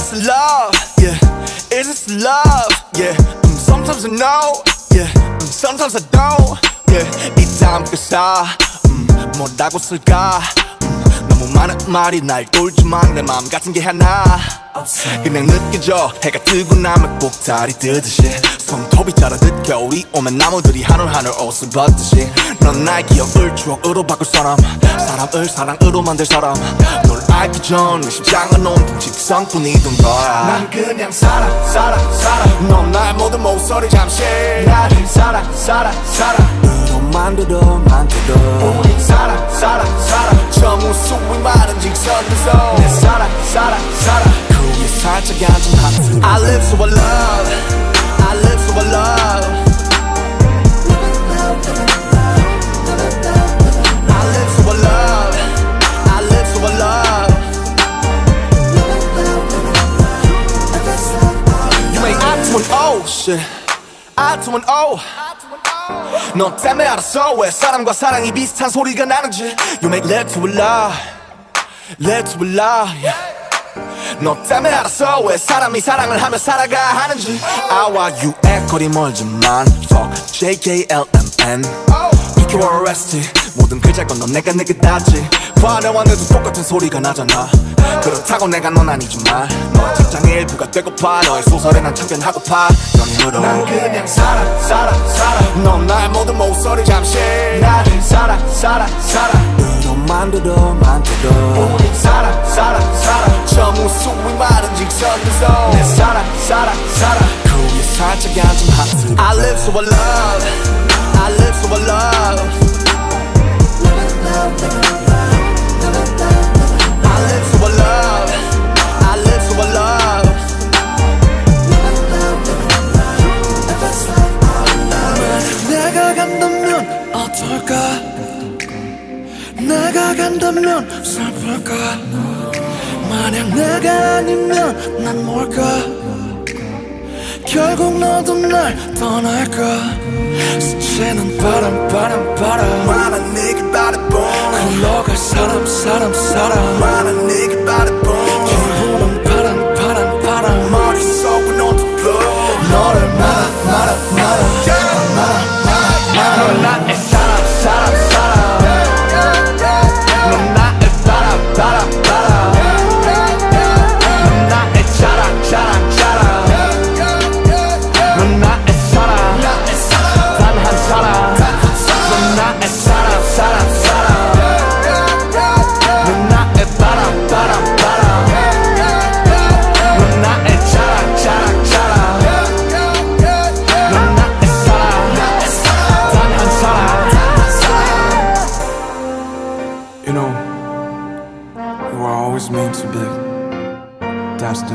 this love? Yeah. Is this love? Yeah. Um, sometimes I know. Yeah. Um, sometimes I don't. Yeah. 이 다음 가사. 음, 뭐라고 쓸까? 음, 너무 많은 말이 날 돌지만 내 마음 같은 게 하나. 그냥 느껴져 해가 뜨고 나면 꼭다리 뜨듯이 손톱이 자라듯 겨울이 오면 나무들이 하늘 하늘 옷을 벗듯이 넌 나의 기억을 추억으로 바꿀 사람 사람을 사랑으로 만들 사람 널 알기 전 심장은 온통 직성뿐이던 거야. 난 그냥 살아 살아 살아. 넌 나의 모든 목소리 잠시. 나를 살아 살아 살아. 으로 만 들어 만들어 살아 살아 살아 shit an O 너 때문에 알았어. 왜 사람과 사랑이 비슷한 소리가 나는지. You make to a lie. To a lie. yeah. 너 때문에 알았어. 왜 사람이 사랑을 하며 살아가 하는지. 아와 유의 거리 멀지만. Fuck JKLMN PQ arrested 모든 글자 건너 내가 내게 닿지. 화려한데도 똑같은 소리가 나잖아. 그렇다고 내가 넌 아니지만 너의 책장의 일부가 되고파. 너의 소설에 난 참견하고파. 난 그냥 살아 살아 살아. 넌 나의 모든 목소리 잠시. 나를 살아 살아 살아. 으로 만들어 만들어. 우리 살아 살아 살아. 저 무수히 많은 직선들 속내 살아 살아 살아. 그 위에 살짝 앉은 하트 I live I love so I love I live so I love I live so I love 내가 간다면 어떨까 내가 간다면 슬플까 만약 내가 아니면 난 뭘까 결국 너도 날 떠날까 스치는 바람 바람 바람. 많은 네게 바라본 meant to.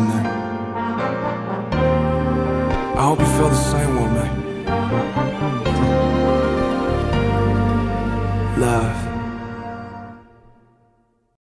I hope you feel the same way.